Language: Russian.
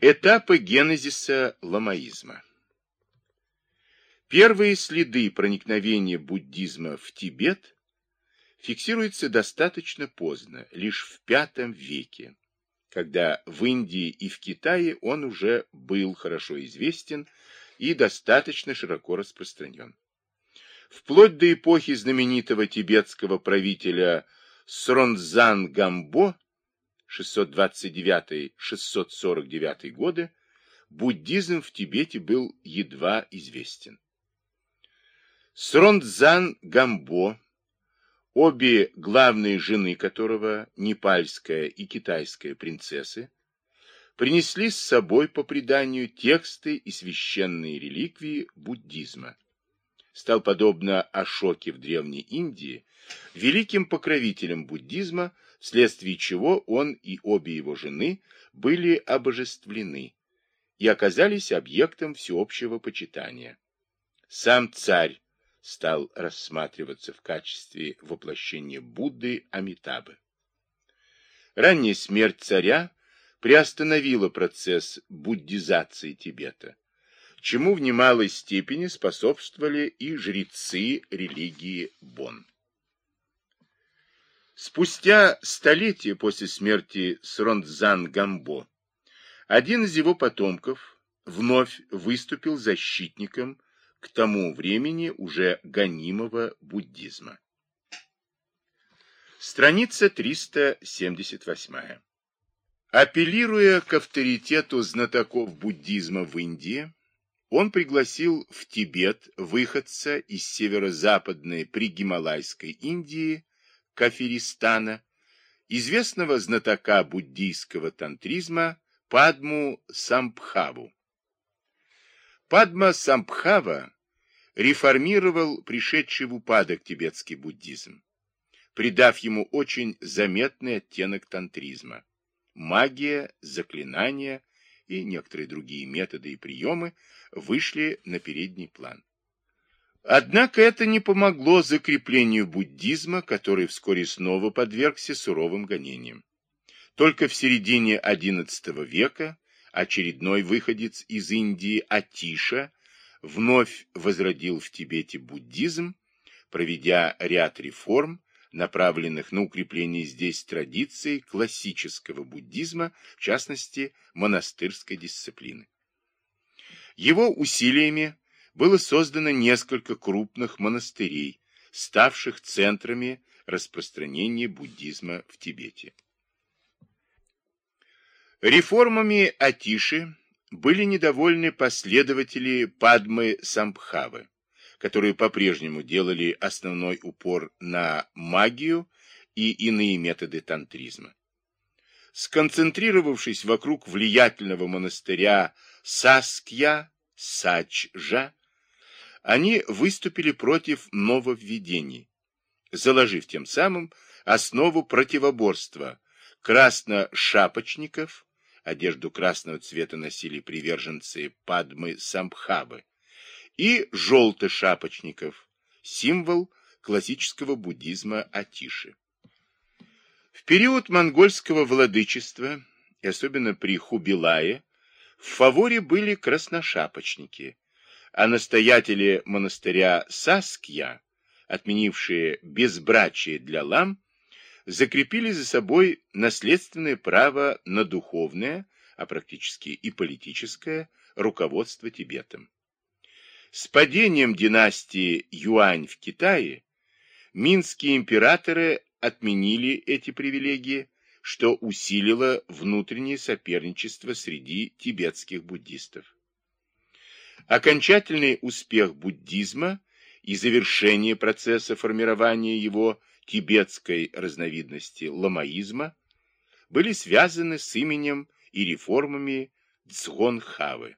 Этапы генезиса ламаизма Первые следы проникновения буддизма в Тибет фиксируются достаточно поздно, лишь в V веке, когда в Индии и в Китае он уже был хорошо известен и достаточно широко распространен. Вплоть до эпохи знаменитого тибетского правителя Сронзан Гамбо 629-649 годы, буддизм в Тибете был едва известен. Срондзан Гамбо, обе главные жены которого, непальская и китайская принцессы, принесли с собой по преданию тексты и священные реликвии буддизма. Стал, подобно Ашоке в Древней Индии, великим покровителем буддизма, вследствие чего он и обе его жены были обожествлены и оказались объектом всеобщего почитания. Сам царь стал рассматриваться в качестве воплощения Будды Амитабы. Ранняя смерть царя приостановила процесс буддизации Тибета, чему в немалой степени способствовали и жрецы религии Бон. Спустя столетия после смерти Срондзан Гамбо, один из его потомков вновь выступил защитником к тому времени уже гонимого буддизма. Страница 378. Апеллируя к авторитету знатоков буддизма в Индии, он пригласил в Тибет выходца из северо-западной пригималайской Индии Кафиристана, известного знатока буддийского тантризма Падму Самбхаву. Падма Самбхава реформировал пришедший в упадок тибетский буддизм, придав ему очень заметный оттенок тантризма. Магия, заклинания и некоторые другие методы и приемы вышли на передний план. Однако это не помогло закреплению буддизма, который вскоре снова подвергся суровым гонениям. Только в середине XI века очередной выходец из Индии Атиша вновь возродил в Тибете буддизм, проведя ряд реформ, направленных на укрепление здесь традиций классического буддизма, в частности, монастырской дисциплины. Его усилиями было создано несколько крупных монастырей, ставших центрами распространения буддизма в Тибете. Реформами Атиши были недовольны последователи Падмы Самбхавы, которые по-прежнему делали основной упор на магию и иные методы тантризма. Сконцентрировавшись вокруг влиятельного монастыря Саскья, Сачжа, они выступили против нововведений, заложив тем самым основу противоборства красношапочников, одежду красного цвета носили приверженцы Падмы Самбхабы, и желтошапочников, символ классического буддизма Атиши. В период монгольского владычества, и особенно при Хубилае, в фаворе были красношапочники, а настоятели монастыря Саскья, отменившие безбрачие для лам, закрепили за собой наследственное право на духовное, а практически и политическое, руководство Тибетом. С падением династии Юань в Китае минские императоры отменили эти привилегии, что усилило внутреннее соперничество среди тибетских буддистов. Окончательный успех буддизма и завершение процесса формирования его тибетской разновидности ламаизма были связаны с именем и реформами Цгонхавы.